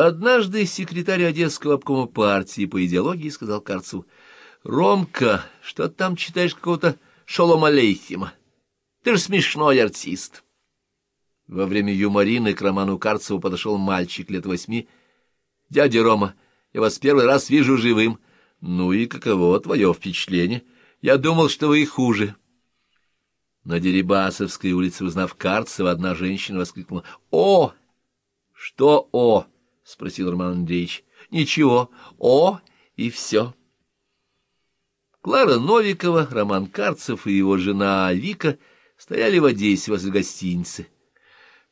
Однажды секретарь Одесского обкома партии по идеологии сказал Карцеву, «Ромка, что там читаешь какого-то Шолом Алейхима? Ты же смешной артист». Во время юморины к Роману Карцеву подошел мальчик лет восьми. «Дядя Рома, я вас первый раз вижу живым. Ну и каково твое впечатление? Я думал, что вы и хуже». На Дерибасовской улице, узнав Карцева, одна женщина воскликнула «О!» «Что «О»?» — спросил Роман Андреевич. — Ничего. О, и все. Клара Новикова, Роман Карцев и его жена Вика стояли в Одессе возле гостиницы.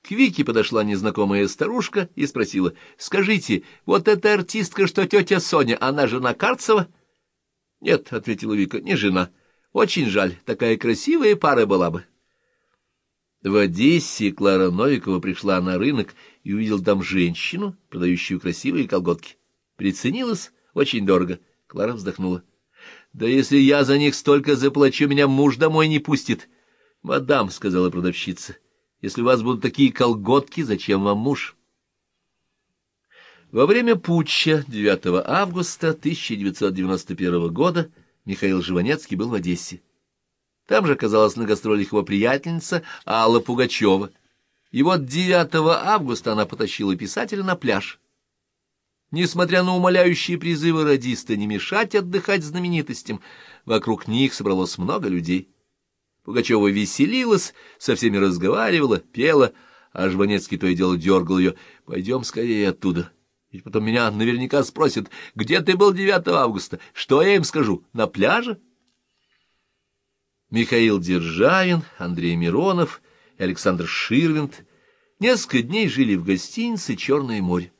К Вике подошла незнакомая старушка и спросила, «Скажите, вот эта артистка, что тетя Соня, она жена Карцева?» «Нет», — ответила Вика, — «не жена. Очень жаль, такая красивая пара была бы». В Одессе Клара Новикова пришла на рынок и увидела там женщину, продающую красивые колготки. Приценилась очень дорого. Клара вздохнула. — Да если я за них столько заплачу, меня муж домой не пустит. — Мадам, — сказала продавщица, — если у вас будут такие колготки, зачем вам муж? Во время путча 9 августа 1991 года Михаил Живанецкий был в Одессе. Там же оказалась на гастролях его приятельница Алла Пугачева. И вот 9 августа она потащила писателя на пляж. Несмотря на умоляющие призывы радиста не мешать отдыхать знаменитостям, вокруг них собралось много людей. Пугачева веселилась, со всеми разговаривала, пела, а Жванецкий то и дело дергал ее. «Пойдем скорее оттуда». Ведь потом меня наверняка спросят, где ты был 9 августа? Что я им скажу? На пляже? Михаил Державин, Андрей Миронов Александр Ширвинд несколько дней жили в гостинице «Черное море».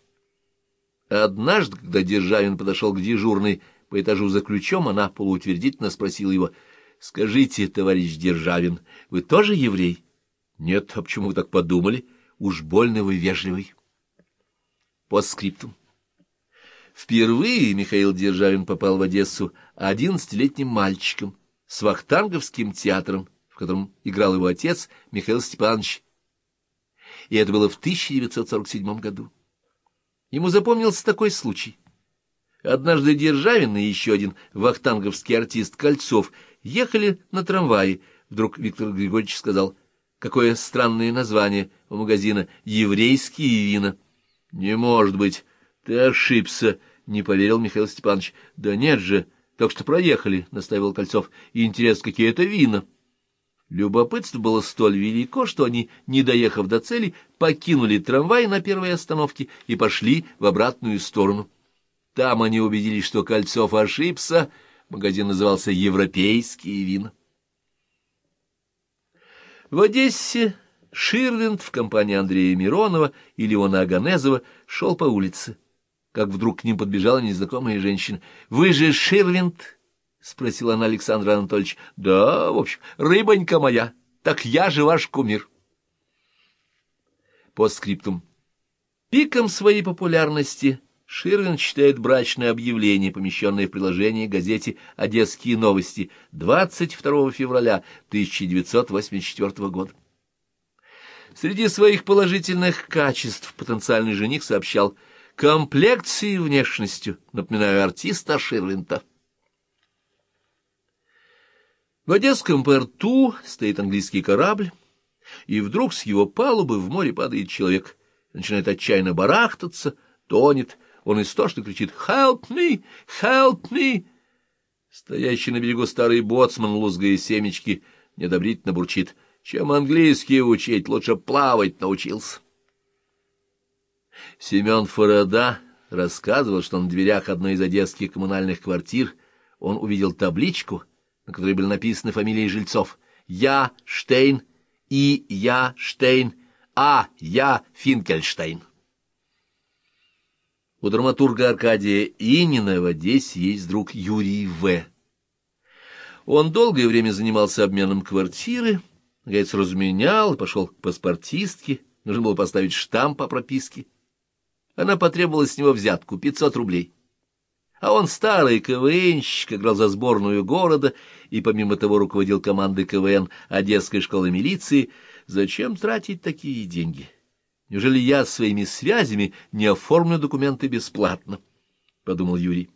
Однажды, когда Державин подошел к дежурной по этажу за ключом, она полуутвердительно спросила его, «Скажите, товарищ Державин, вы тоже еврей?» «Нет, а почему вы так подумали? Уж больно вы вежливый». По скриптум. Впервые Михаил Державин попал в Одессу одиннадцатилетним мальчиком, с Вахтанговским театром, в котором играл его отец Михаил Степанович. И это было в 1947 году. Ему запомнился такой случай. Однажды Державин и еще один вахтанговский артист Кольцов ехали на трамвае. Вдруг Виктор Григорьевич сказал, какое странное название у магазина «Еврейские вина». «Не может быть, ты ошибся», — не поверил Михаил Степанович. «Да нет же». Так что проехали, — настаивал Кольцов, — интерес, какие это вина. Любопытство было столь велико, что они, не доехав до цели, покинули трамвай на первой остановке и пошли в обратную сторону. Там они убедились, что Кольцов ошибся, магазин назывался «Европейские вина». В Одессе Ширвинд в компании Андрея Миронова и Леона Аганезова шел по улице как вдруг к ним подбежала незнакомая женщина. — Вы же Ширвинд? — спросила она Александра Анатольевича. — Да, в общем, рыбонька моя. Так я же ваш кумир. По скриптум. Пиком своей популярности Ширвин считает брачное объявление, помещенное в приложении газете «Одесские новости» 22 февраля 1984 года. Среди своих положительных качеств потенциальный жених сообщал – комплекцией и внешностью, напоминаю артиста Ширлинта. В Одесском порту стоит английский корабль, и вдруг с его палубы в море падает человек, начинает отчаянно барахтаться, тонет, он истошно кричит «Help me! Help me!» Стоящий на берегу старый боцман, лузгая семечки, неодобрительно бурчит «Чем английский учить, лучше плавать научился». Семен Форода рассказывал, что на дверях одной из одесских коммунальных квартир он увидел табличку, на которой были написаны фамилии жильцов «Я Штейн» и «Я Штейн», а «Я Финкельштейн». У драматурга Аркадия Инина в Одессе есть друг Юрий В. Он долгое время занимался обменом квартиры, наконец разменял, пошел к паспортистке, нужно было поставить штамп по прописке. Она потребовала с него взятку — пятьсот рублей. А он старый КВНщик, играл за сборную города и помимо того руководил командой КВН Одесской школы милиции. Зачем тратить такие деньги? Неужели я своими связями не оформлю документы бесплатно? — подумал Юрий.